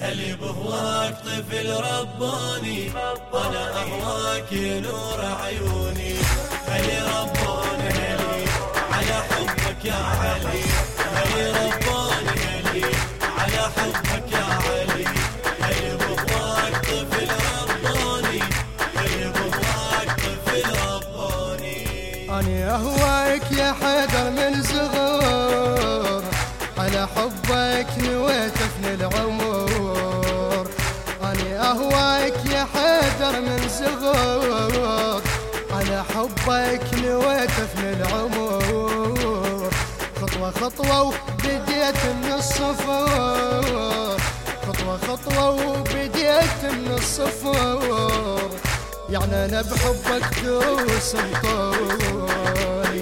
هل بهواك طفل رباني أنا اهواك نور عيوني. هل رباني هلي على حبك يا علي. هل رباني هلي على حبك يا علي. هل بهواك طفل رباني هل بهواك طفل رباني. أنا أهواك يا حيدر من صغر على حبك نويت حيدر من صغر على حبك نويت أفني العمر. خطوة خطوة وبديت من الصفر. خطوة خطوة وبديت من الصفر. يعني أنا بحبك دروس مطولي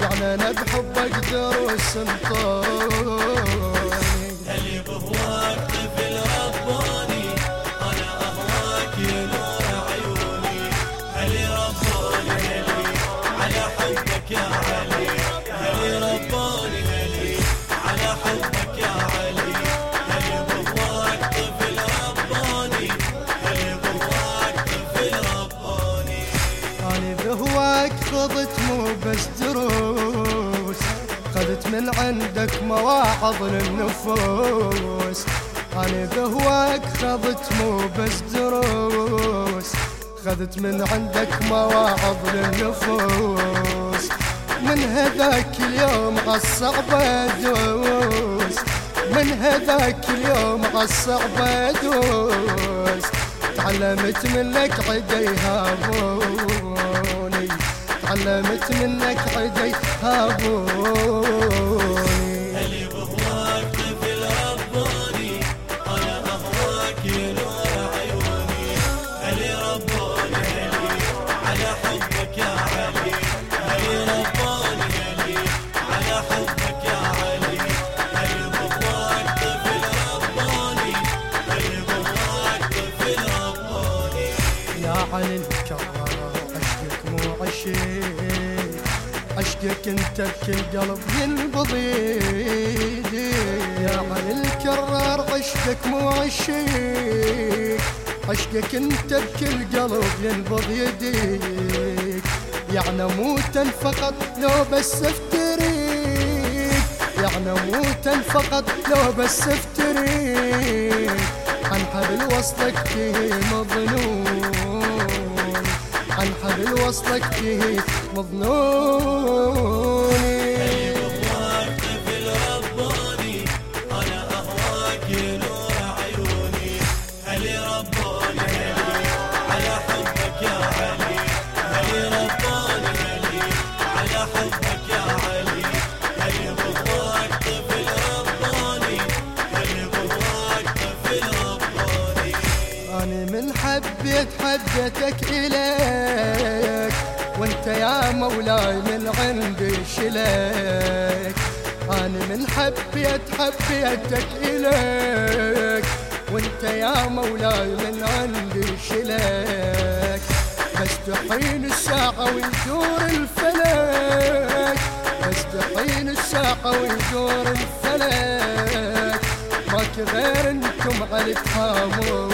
يعني أنا بحبك دروس مطولي بهواك خضت مو بس دروس خذت من عندك مواعظ للنفوس. أنا بهواك خذت مو بس دروس خذت من عندك مواعظ للنفوس. من هذاك اليوم عالصعبة دوس من هذاك اليوم عالصعبة دوس تعلمت منك عدي هابوني تعلمت منك عدي هابوني. هل بهواك طفل رباني أنا أهواك يا نور عيوني. هل رباني هلي على حبك يا علي. هل رباني هلي على حبك يا علي. هل بهواك طفل رباني هل بهواك طفل رباني يا علي عشق عشقك انت بكل قلب ينبض يا علي الكرار عشقك مو عشق عشقك انت بكل قلب ينبض يديك يعني موتا فقط لو بس افتريك. يعني موتا فقط لو بس افتريك. عن حبل وصلك فيه مظنون حبل وصلك فيه أنا من حبيت حبيتك إليك. وأنت يا مولاي من عندي شليك. أنا من حبيت حبيتك إليك. وأنت يا مولاي من عندي شليك. بس تحين الساعة ويدور الفلك. بس تحين الساعة ويدور الفلك. ماك غير أنتم على تهامون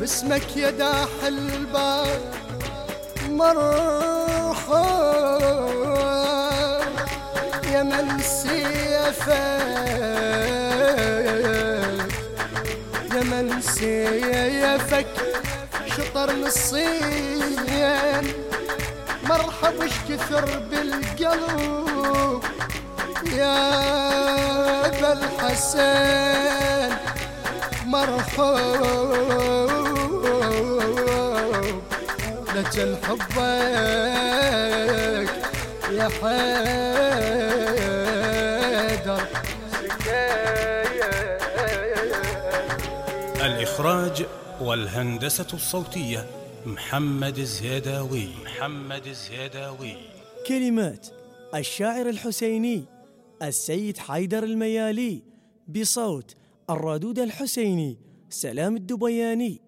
باسمك يا داح الباب مرحبا. يا من سيفك يا من سيفك. شطر نصين مرحب إيش كثر بالقلب. يا أبا الحسن مرحوب لجل حبك يا حيدر. الإخراج والهندسة الصوتية محمد الزيداوي. محمد الزيداوي. كلمات الشاعر الحسيني السيد حيدر الميالي بصوت الرادود الحسيني سلام الدبياني.